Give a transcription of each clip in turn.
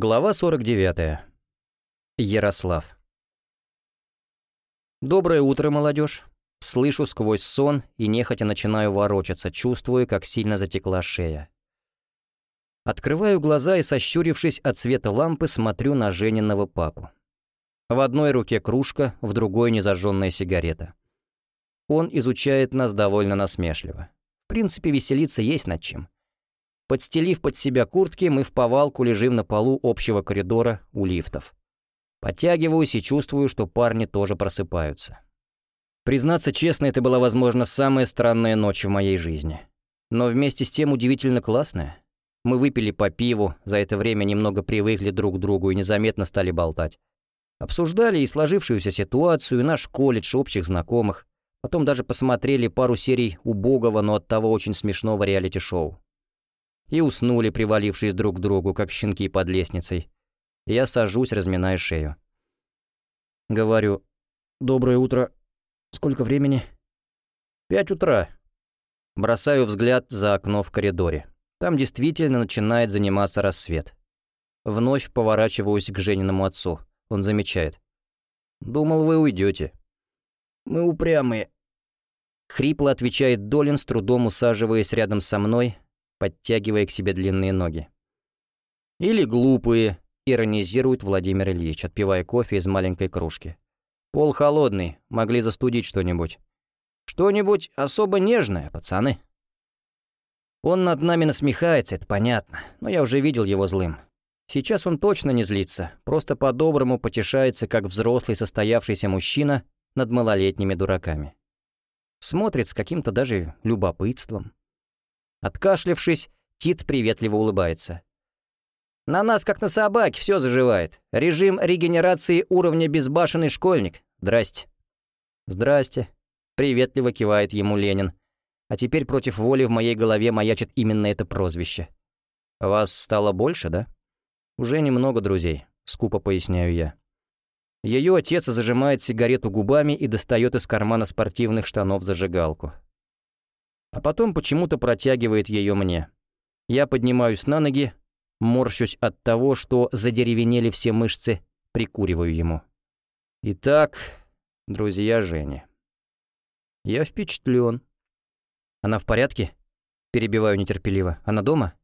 Глава 49. Ярослав. Доброе утро, молодежь. Слышу сквозь сон и нехотя начинаю ворочаться, чувствуя, как сильно затекла шея. Открываю глаза и, сощурившись от света лампы, смотрю на Жениного папу. В одной руке кружка, в другой незажженная сигарета. Он изучает нас довольно насмешливо. В принципе, веселиться есть над чем. Подстелив под себя куртки, мы в повалку лежим на полу общего коридора у лифтов. Подтягиваюсь и чувствую, что парни тоже просыпаются. Признаться честно, это была, возможно, самая странная ночь в моей жизни. Но вместе с тем удивительно классная. Мы выпили по пиву, за это время немного привыкли друг к другу и незаметно стали болтать. Обсуждали и сложившуюся ситуацию, и наш колледж общих знакомых. Потом даже посмотрели пару серий убогого, но оттого очень смешного реалити-шоу и уснули, привалившись друг к другу, как щенки под лестницей. Я сажусь, разминая шею. Говорю, «Доброе утро. Сколько времени?» «Пять утра». Бросаю взгляд за окно в коридоре. Там действительно начинает заниматься рассвет. Вновь поворачиваюсь к Жениному отцу. Он замечает. «Думал, вы уйдете». «Мы упрямые». Хрипло отвечает Долин, с трудом усаживаясь рядом со мной, подтягивая к себе длинные ноги. «Или глупые», — иронизирует Владимир Ильич, отпивая кофе из маленькой кружки. «Пол холодный, могли застудить что-нибудь». «Что-нибудь особо нежное, пацаны». Он над нами насмехается, это понятно, но я уже видел его злым. Сейчас он точно не злится, просто по-доброму потешается, как взрослый состоявшийся мужчина над малолетними дураками. Смотрит с каким-то даже любопытством. Откашлявшись, Тит приветливо улыбается. «На нас, как на собаке, все заживает. Режим регенерации уровня безбашенный школьник. Здрасте». «Здрасте», — приветливо кивает ему Ленин. А теперь против воли в моей голове маячит именно это прозвище. «Вас стало больше, да?» «Уже немного друзей», — скупо поясняю я. Ее отец зажимает сигарету губами и достает из кармана спортивных штанов зажигалку а потом почему-то протягивает ее мне. Я поднимаюсь на ноги, морщусь от того, что задеревенели все мышцы, прикуриваю ему. Итак, друзья Жени. Я впечатлен. Она в порядке? Перебиваю нетерпеливо. Она дома?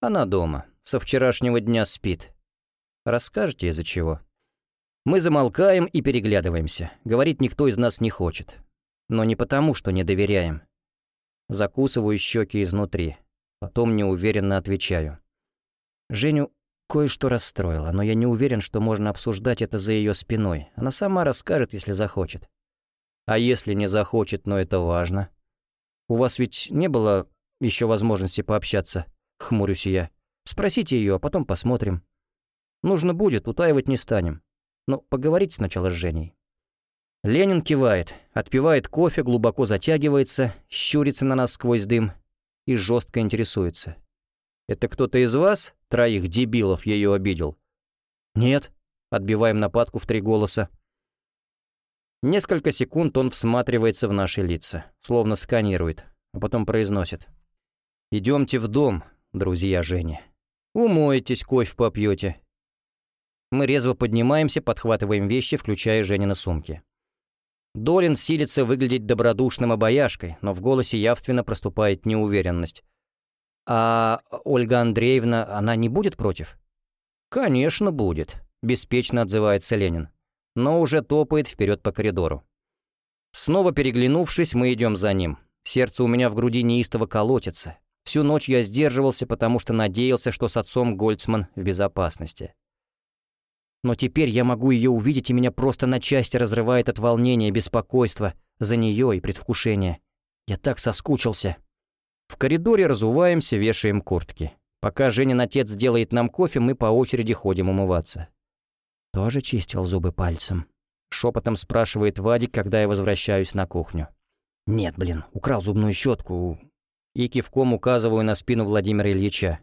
Она дома. Со вчерашнего дня спит. Расскажете, из-за чего? Мы замолкаем и переглядываемся. Говорить никто из нас не хочет. Но не потому, что не доверяем. Закусываю щеки изнутри. Потом неуверенно отвечаю. Женю кое-что расстроило, но я не уверен, что можно обсуждать это за ее спиной. Она сама расскажет, если захочет. А если не захочет, но это важно? У вас ведь не было еще возможности пообщаться? Хмурюсь я. Спросите ее, а потом посмотрим. Нужно будет, утаивать не станем. Но поговорите сначала с Женей. Ленин кивает, отпивает кофе, глубоко затягивается, щурится на нас сквозь дым и жестко интересуется. «Это кто-то из вас, троих дебилов, ее обидел?» «Нет», — отбиваем нападку в три голоса. Несколько секунд он всматривается в наши лица, словно сканирует, а потом произносит. «Идемте в дом, друзья Жени. Умоетесь, кофе попьете». Мы резво поднимаемся, подхватываем вещи, включая Женины сумки. Долин силится выглядеть добродушным обаяшкой, но в голосе явственно проступает неуверенность. «А Ольга Андреевна, она не будет против?» «Конечно будет», — беспечно отзывается Ленин, но уже топает вперед по коридору. Снова переглянувшись, мы идем за ним. Сердце у меня в груди неистово колотится. Всю ночь я сдерживался, потому что надеялся, что с отцом Гольцман в безопасности. Но теперь я могу ее увидеть, и меня просто на части разрывает от волнения беспокойства за нее и предвкушения. Я так соскучился. В коридоре разуваемся, вешаем куртки. Пока Женин отец делает нам кофе, мы по очереди ходим умываться. «Тоже чистил зубы пальцем?» — шепотом спрашивает Вадик, когда я возвращаюсь на кухню. «Нет, блин, украл зубную щетку». И кивком указываю на спину Владимира Ильича.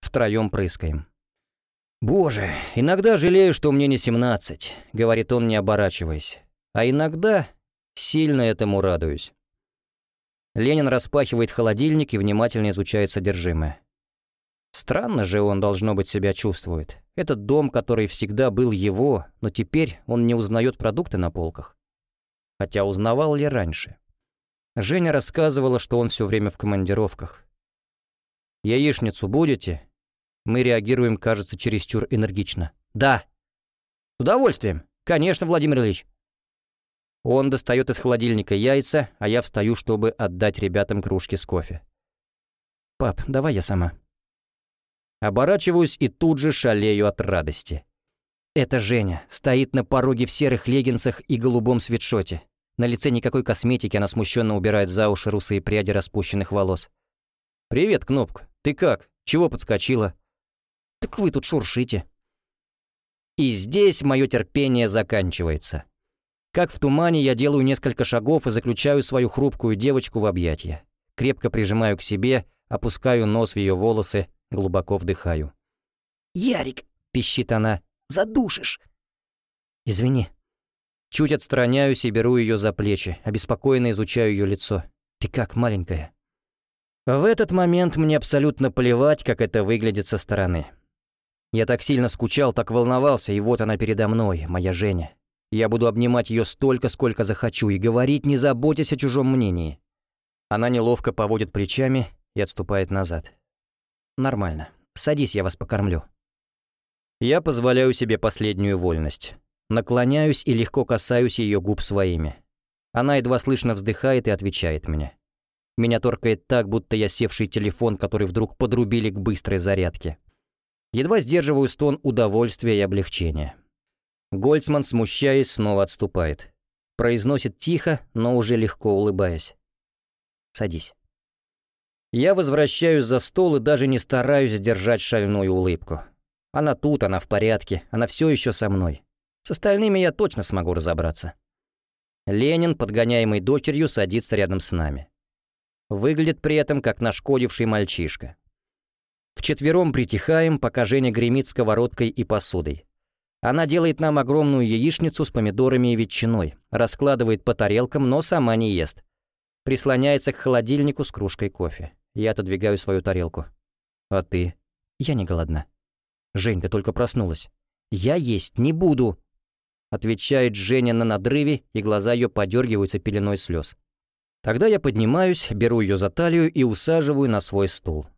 Втроем прыскаем. «Боже, иногда жалею, что мне не семнадцать», — говорит он, не оборачиваясь. «А иногда сильно этому радуюсь». Ленин распахивает холодильник и внимательно изучает содержимое. Странно же он, должно быть, себя чувствует. Этот дом, который всегда был его, но теперь он не узнает продукты на полках. Хотя узнавал ли раньше? Женя рассказывала, что он все время в командировках. «Яичницу будете?» Мы реагируем, кажется, чересчур энергично. «Да». «С удовольствием. Конечно, Владимир Ильич». Он достает из холодильника яйца, а я встаю, чтобы отдать ребятам кружки с кофе. «Пап, давай я сама». Оборачиваюсь и тут же шалею от радости. Это Женя, стоит на пороге в серых леггинсах и голубом свитшоте. На лице никакой косметики, она смущенно убирает за уши русые пряди распущенных волос. «Привет, Кнопка. Ты как? Чего подскочила?» «Так вы тут шуршите». И здесь мое терпение заканчивается. Как в тумане я делаю несколько шагов и заключаю свою хрупкую девочку в объятия. Крепко прижимаю к себе, опускаю нос в ее волосы, глубоко вдыхаю. «Ярик!» — пищит она. «Задушишь!» «Извини». Чуть отстраняюсь и беру ее за плечи, обеспокоенно изучаю ее лицо. «Ты как, маленькая?» В этот момент мне абсолютно плевать, как это выглядит со стороны. Я так сильно скучал, так волновался, и вот она передо мной, моя Женя. Я буду обнимать ее столько, сколько захочу, и говорить, не заботясь о чужом мнении. Она неловко поводит плечами и отступает назад. «Нормально. Садись, я вас покормлю». Я позволяю себе последнюю вольность. Наклоняюсь и легко касаюсь ее губ своими. Она едва слышно вздыхает и отвечает мне. Меня торкает так, будто я севший телефон, который вдруг подрубили к быстрой зарядке. Едва сдерживаю стон удовольствия и облегчения. Гольцман, смущаясь, снова отступает. Произносит тихо, но уже легко улыбаясь. «Садись». Я возвращаюсь за стол и даже не стараюсь сдержать шальную улыбку. Она тут, она в порядке, она все еще со мной. С остальными я точно смогу разобраться. Ленин, подгоняемый дочерью, садится рядом с нами. Выглядит при этом как нашкодивший мальчишка. Вчетвером притихаем, пока Женя гремит сковородкой и посудой. Она делает нам огромную яичницу с помидорами и ветчиной, раскладывает по тарелкам, но сама не ест. Прислоняется к холодильнику с кружкой кофе. Я отодвигаю свою тарелку. «А ты?» «Я не голодна». «Жень, ты только проснулась». «Я есть не буду», — отвечает Женя на надрыве, и глаза ее подергиваются пеленой слез. Тогда я поднимаюсь, беру ее за талию и усаживаю на свой стул.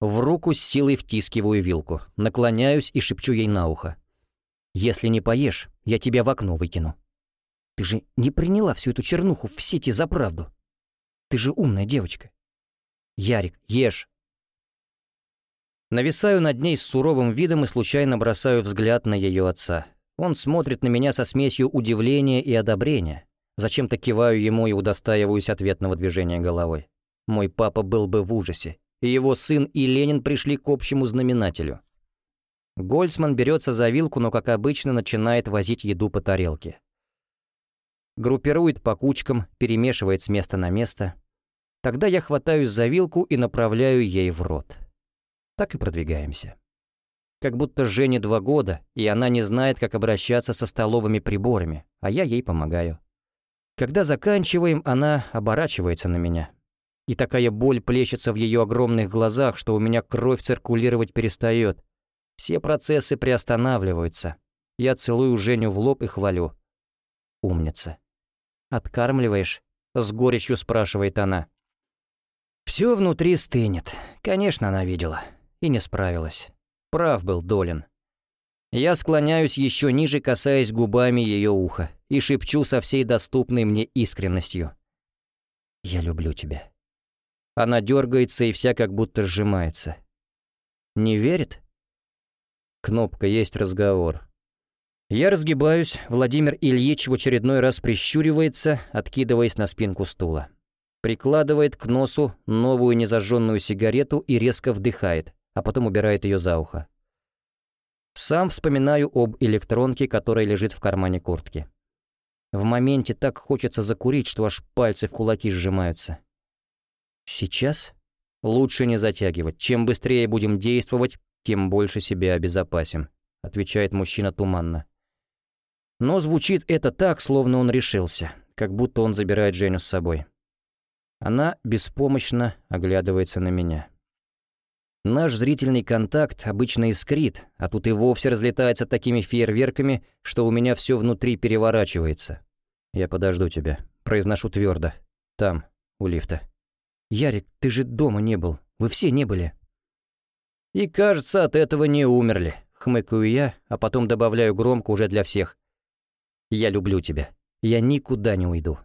В руку с силой втискиваю вилку, наклоняюсь и шепчу ей на ухо. «Если не поешь, я тебя в окно выкину». «Ты же не приняла всю эту чернуху в сети за правду. Ты же умная девочка». «Ярик, ешь». Нависаю над ней с суровым видом и случайно бросаю взгляд на ее отца. Он смотрит на меня со смесью удивления и одобрения. Зачем-то киваю ему и удостаиваюсь ответного движения головой. Мой папа был бы в ужасе, и его сын и Ленин пришли к общему знаменателю. Гольцман берется за вилку, но, как обычно, начинает возить еду по тарелке. Группирует по кучкам, перемешивает с места на место. Тогда я хватаюсь за вилку и направляю ей в рот. Так и продвигаемся. Как будто Жене два года, и она не знает, как обращаться со столовыми приборами, а я ей помогаю. Когда заканчиваем, она оборачивается на меня и такая боль плещется в ее огромных глазах, что у меня кровь циркулировать перестает. Все процессы приостанавливаются. Я целую Женю в лоб и хвалю. Умница. «Откармливаешь?» — с горечью спрашивает она. Все внутри стынет. Конечно, она видела. И не справилась. Прав был Долин. Я склоняюсь еще ниже, касаясь губами ее уха, и шепчу со всей доступной мне искренностью. «Я люблю тебя». Она дергается и вся как будто сжимается. Не верит? Кнопка «Есть разговор». Я разгибаюсь, Владимир Ильич в очередной раз прищуривается, откидываясь на спинку стула. Прикладывает к носу новую незажженную сигарету и резко вдыхает, а потом убирает ее за ухо. Сам вспоминаю об электронке, которая лежит в кармане куртки. В моменте так хочется закурить, что аж пальцы в кулаки сжимаются. Сейчас? Лучше не затягивать. Чем быстрее будем действовать, тем больше себя обезопасим, отвечает мужчина туманно. Но звучит это так, словно он решился, как будто он забирает Женю с собой. Она беспомощно оглядывается на меня. Наш зрительный контакт обычно искрит, а тут и вовсе разлетается такими фейерверками, что у меня все внутри переворачивается. «Я подожду тебя», — произношу твердо. «Там, у лифта». «Ярик, ты же дома не был. Вы все не были». «И, кажется, от этого не умерли», — хмыкаю я, а потом добавляю громко уже для всех. «Я люблю тебя. Я никуда не уйду».